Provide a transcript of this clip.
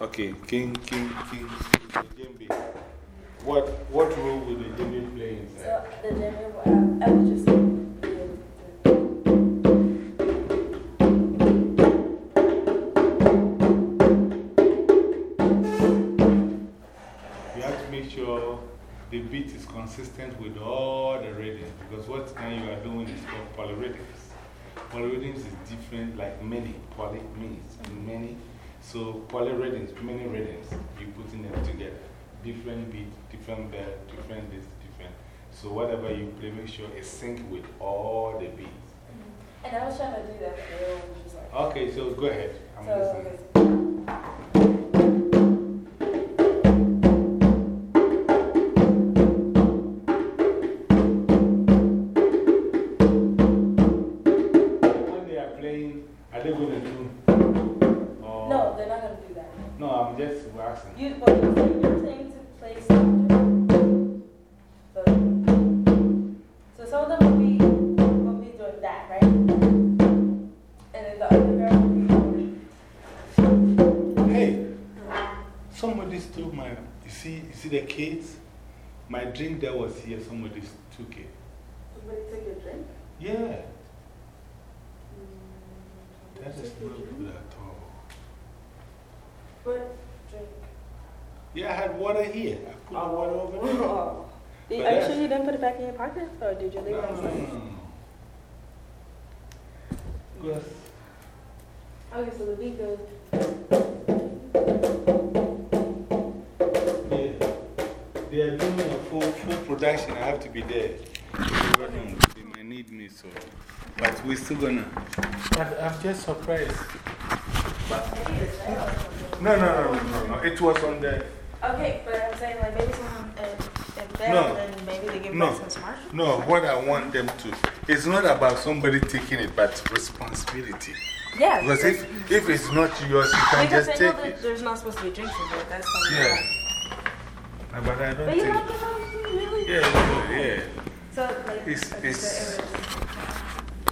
Okay, King, King, King, djembe. What, what role will the djembe play inside? So, the djembe, I, um, I would just. You have to make sure the beat is consistent with all the rhythms because what now you are doing is called polyrhythms. Polyrhythms is different, like many. Poly means many. So, polyrhythms, many rhythms, you putting them together. Different beat, different bell, different this, different. So, whatever you play, make sure it's sync with all the beats. Mm-hmm. And I was trying to do that for you, like. Okay, so go ahead. I'm So, listening. okay. When they are playing, are they going to do? I'm just asking. You, well, you're saying, to play something. So, so some of them will be, will be doing that, right? And then the other girl will be. Hey, somebody stole my. You see, you see the kids? My drink that was here, somebody took it. Somebody took your drink? Yeah. Mm. That is not good at all. What drink? Yeah, I had water here. I put the water over there. Oh. But Are you sure you didn't put it back in your pocket? Or did you leave it no, no, outside? no. Because Okay, so the beat goes. yeah, they are doing a full, full production. I have to be there. They might need me, so. But we're still gonna. But I'm just surprised. No, no, no, no, no, no. no. It was on the. Okay, but I'm saying like maybe someone if, if they're No. then maybe they give No. back some smart. No, what I want them to. It's not about somebody taking it, but responsibility. Yeah. Because if, if it's not yours, you can because just they know take that it. there's not supposed to be drinks in there. That's something. Yeah. No, But I don't But you think. like it, really? Yeah, yeah. So, like, It's- it's- it was-